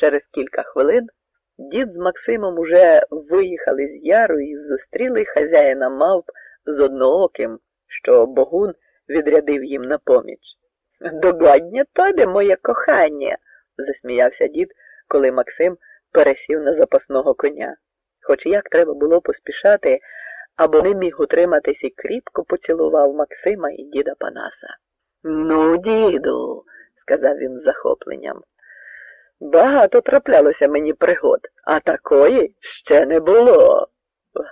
Через кілька хвилин дід з Максимом уже виїхали з яру і зустріли хазяїна мавп з однооким, що Богун відрядив їм на поміч. Догодня тобі, моє кохання, засміявся дід, коли Максим пересів на запасного коня. Хоч як треба було поспішати, або не міг утриматись і кріпко поцілував Максима і діда Панаса. Ну, діду, сказав він з захопленням. Багато траплялося мені пригод, а такої ще не було.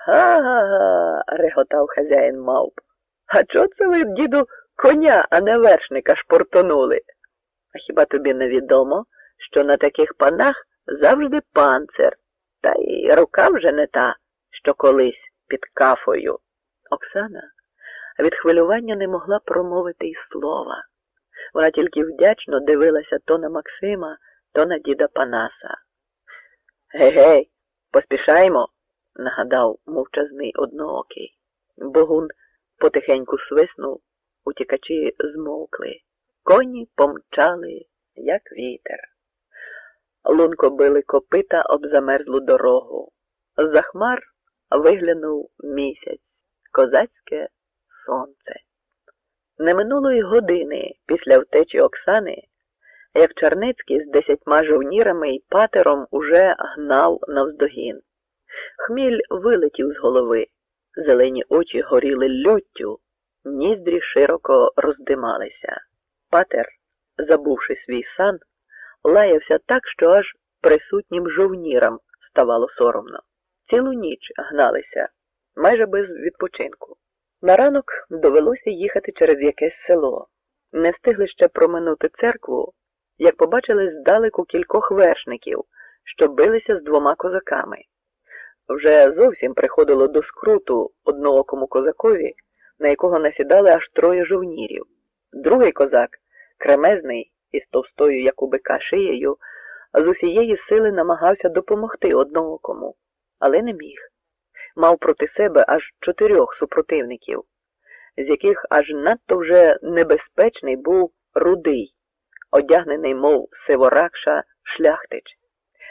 Га-га-га, реготав хазяїн мавп. А чого це ви, діду, коня, а не вершника шпортонули? А хіба тобі не відомо, що на таких панах завжди панцир, та й рука вже не та, що колись під кафою? Оксана від хвилювання не могла промовити й слова. Вона тільки вдячно дивилася то на Максима, то на діда Панаса. Гей-гей, поспішаймо, нагадав мовчазний одноокий. Богун потихеньку свиснув, утікачі змовкли. Коні помчали, як вітер. Лунко били копита об замерзлу дорогу. За хмар виглянув місяць, козацьке сонце. Не минулої години після втечі Оксани, як Чарницький з десятьма жовнірами і патером уже гнав навздогін. Хміль вилетів з голови, зелені очі горіли льоттю, ніздрі широко роздималися. Патер, забувши свій сан, лаявся так, що аж присутнім жовнірам ставало соромно. Цілу ніч гналися, майже без відпочинку. На ранок довелося їхати через якесь село. Не встигли ще проминути церкву, як побачили здалеку кількох вершників, що билися з двома козаками. Вже зовсім приходило до скруту одноокому козакові, на якого насідали аж троє жовнірів. Другий козак, кремезний із товстою, як у бика шиєю, з усієї сили намагався допомогти одноокому, але не міг. Мав проти себе аж чотирьох супротивників, з яких аж надто вже небезпечний був рудий, одягнений, мов сиворакша, шляхтич.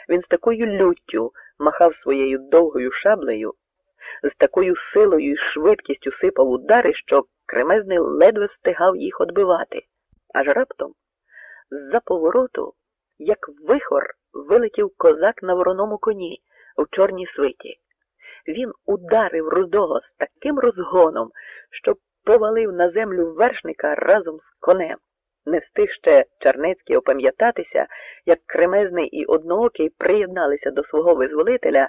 Він з такою люттю махав своєю довгою шаблею, з такою силою і швидкістю сипав удари, що кремезний ледве встигав їх отбивати. Аж раптом, з-за повороту, як вихор, вилетів козак на вороному коні в чорній свиті. Він ударив рудого з таким розгоном, що повалив на землю вершника разом з конем. Не встиг ще Чернецький опам'ятатися, як кремезний і одноокий приєдналися до свого визволителя,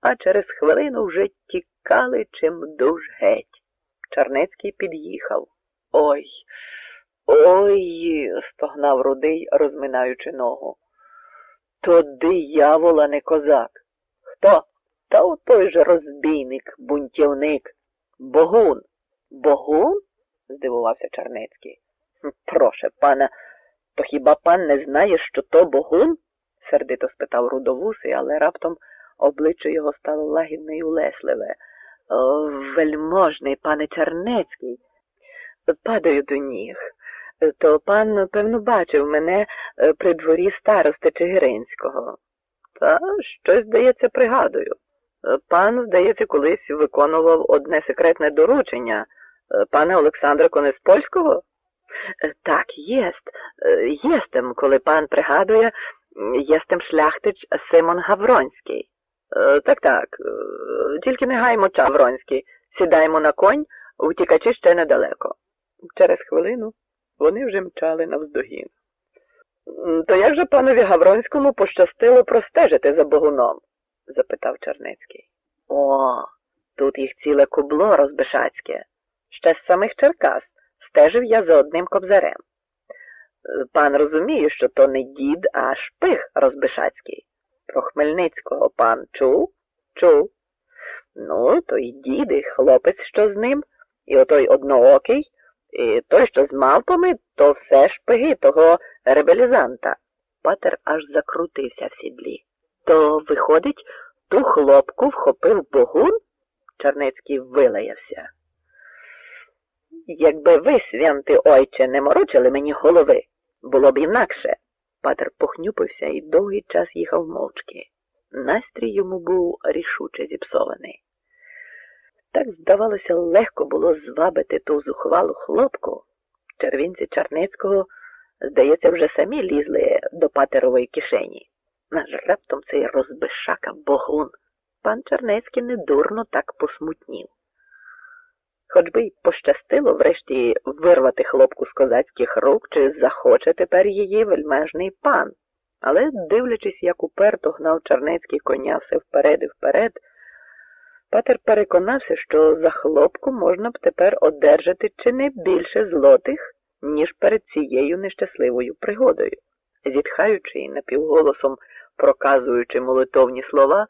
а через хвилину вже тікали чим дуж геть. Чернецький під'їхав. Ой, ой, стогнав рудий, розминаючи ногу. То диявола не козак. Хто? Та у той же розбійник, бунтівник. Богун. Богун? здивувався Чернецький. Проше, пана, то хіба пан не знає, що то богун? сердито спитав рудовусий, але раптом обличчя його стало лагідне і улесливе. Вельможний, пане Чернецький, падаю до ніг. То пан, певно, бачив мене е, при дворі старости Чигиринського. Та щось, здається, пригадую. Пан, здається, колись виконував одне секретне доручення е, пана Олександра Конеспольського? Е, так, єст. Е, єстем, коли пан пригадує, єстем шляхтич Симон Гавронський. Так, так, тільки не гаймо Чавронський. Сідаємо на конь, втікачі ще недалеко. Через хвилину вони вже мчали навздогін. То як же панові Гавронському пощастило простежити за богуном? запитав Черницький. О, тут їх ціле кубло розбишацьке. Ще з самих Черкас стежив я за одним кобзарем. Пан розуміє, що то не дід, а шпих розбишацький. Про Хмельницького пан чув? Чув. Ну, то й дід, і хлопець, що з ним, і отой одноокий, і той, що з мавпами, то все шпиги того ребелізанта. Патер аж закрутився в сідлі. То, виходить, ту хлопку вхопив богун? Чернецький вилаявся. Якби ви, свянти ойче, не морочили мені голови, було б інакше. Патер похнюпився і довгий час їхав мовчки. Настрій йому був рішуче зіпсований. Так, здавалося, легко було звабити ту зухвалу хлопку. Червінці Чарницького, здається, вже самі лізли до патерової кишені. Наш раптом цей розбишака богун. Пан Чернецький недурно так посмутнів. Хоч би й пощастило врешті вирвати хлопку з козацьких рук, чи захоче тепер її вельмежний пан. Але, дивлячись, як уперто гнав Чернецький коня все вперед і вперед, Патер переконався, що за хлопку можна б тепер одержати чи не більше злотих, ніж перед цією нещасливою пригодою. Зітхаючи і напівголосом проказуючи молитовні слова,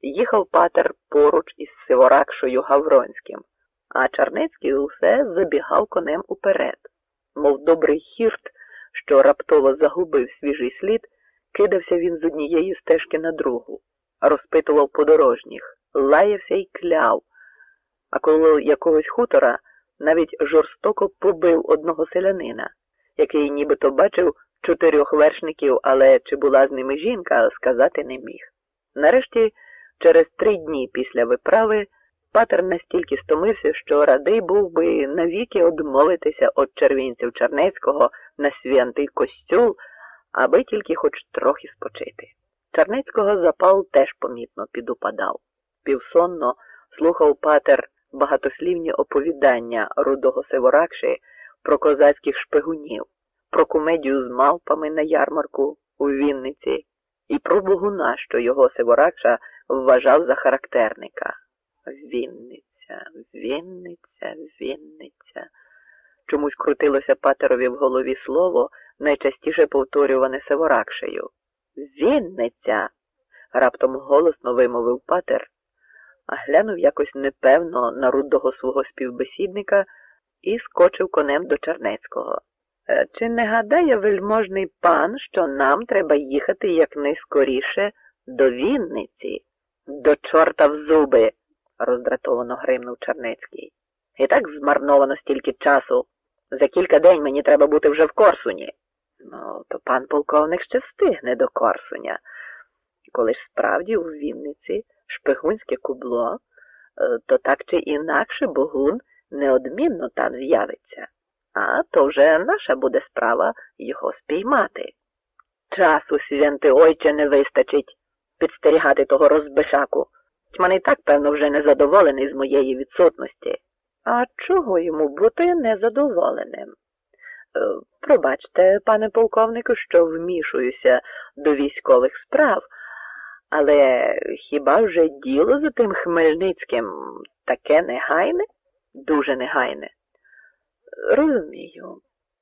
їхав патер поруч із Сиворакшою Гавронським, а Чарнецький усе забігав конем уперед, мов добрий хірт, що раптово загубив свіжий слід, кидався він з однієї стежки на другу, розпитував подорожніх, лаявся й кляв, а коло якогось хутора навіть жорстоко побив одного селянина, який нібито бачив чотирьох вершників, але чи була з ними жінка, сказати не міг. Нарешті, через три дні після виправи, патер настільки стомився, що радий був би навіки одмовитися від червінців Чернецького на святий костюл, аби тільки хоч трохи спочити. Чернецького запал теж помітно підупадав. Півсонно слухав патер багатослівні оповідання рудого Севоракши про козацьких шпигунів про комедію з мавпами на ярмарку у Вінниці і про Богуна, що його Сиворакша вважав за характерника. Вінниця, Вінниця, Вінниця. Чомусь крутилося патерові в голові слово, найчастіше повторюване Севоракшею. Вінниця. раптом голосно вимовив патер, а глянув якось непевно на рудого свого співбесідника і скочив конем до Чернецького. Е, чи не гадає вельможний пан, що нам треба їхати якнайскоріше до Вінниці? До чорта в зуби, роздратовано гримнув Чернецький. І так змарновано стільки часу. За кілька день мені треба бути вже в Корсуні. Ну, то пан полковник ще встигне до Корсуня. Коли ж справді у Вінниці шпигунське кубло, е, то так чи інакше Богун неодмінно там з'явиться а то вже наша буде справа його спіймати. Часу, свянти ойче, не вистачить підстерігати того розбишаку. Тьман і так, певно, вже незадоволений з моєї відсутності. А чого йому бути незадоволеним? Е, пробачте, пане полковнику, що вмішуюся до військових справ, але хіба вже діло за тим Хмельницьким таке негайне? Дуже негайне. Розумію.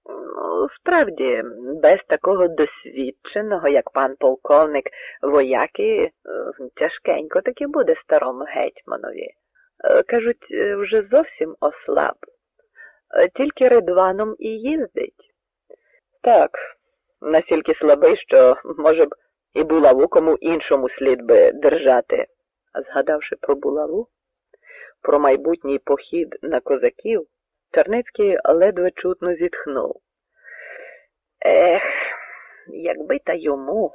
Ну, справді, без такого досвідченого, як пан полковник, вояки, е, тяжкенько таки буде старому гетьманові. Е, кажуть, е, вже зовсім ослаб. Тільки ридваном і їздить. Так, настільки слабий, що, може б, і булаву кому іншому слід би держати. Згадавши про булаву, про майбутній похід на козаків. Черницький ледве чутно зітхнув. Ех, якби та йому,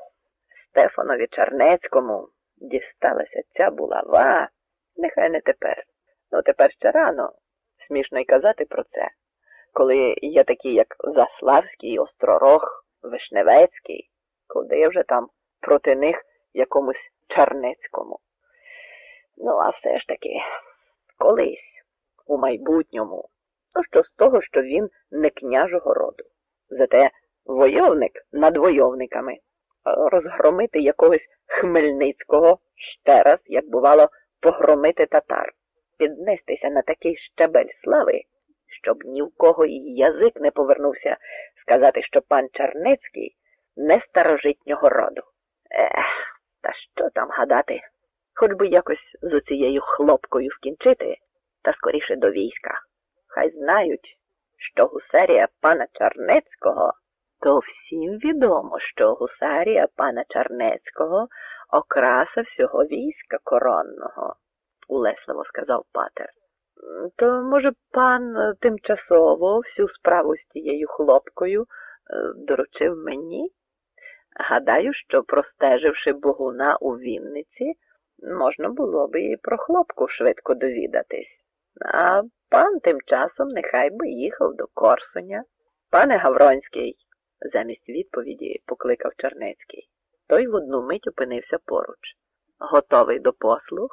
Стефанові Чернецькому, дісталася ця булава, нехай не тепер. Ну тепер ще рано. Смішно й казати про це, коли є такі, як Заславський, Остророг, Вишневецький, куди вже там проти них якомусь Чернецькому. Ну, а все ж таки, колись, у майбутньому. То що з того, що він не княжого роду. Зате войовник над войовниками. Розгромити якогось Хмельницького ще раз, як бувало, погромити татар, піднестися на такий щабель слави, щоб ні в кого і язик не повернувся сказати, що пан Чернецький не старожитнього роду. Ех, та що там гадати? Хоч би якось з оцією хлопкою скінчити, та скоріше до війська. Хай знають, що гусарія пана Чарнецького, то всім відомо, що гусарія пана Чарнецького окраса всього війська коронного, улесливо сказав патер. То, може, пан тимчасово всю справу з тією хлопкою е, доручив мені? Гадаю, що простеживши Богуна у Вінниці, можна було б і про хлопку швидко довідатись. А пан тим часом нехай би їхав до Корсуня. Пане Гавронський, замість відповіді покликав Чернецький. Той в одну мить опинився поруч. Готовий до послуг?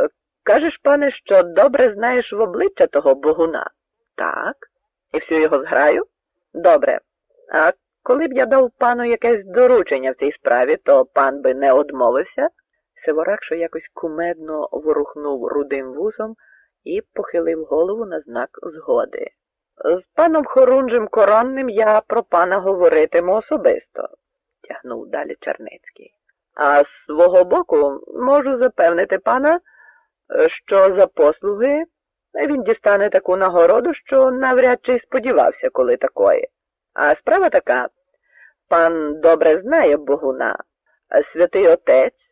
«Е, Кажеш, пане, що добре знаєш в обличчя того богуна? Так. І всю його зграю? Добре. А коли б я дав пану якесь доручення в цій справі, то пан би не одмовився? Сиворак, що якось кумедно ворухнув рудим вусом і похилив голову на знак згоди. З паном Хорунжем Коронним я про пана говоритиму особисто, тягнув далі Черницький. А з свого боку можу запевнити пана, що за послуги він дістане таку нагороду, що навряд чи сподівався, коли такої. А справа така, пан добре знає Богуна, святий отець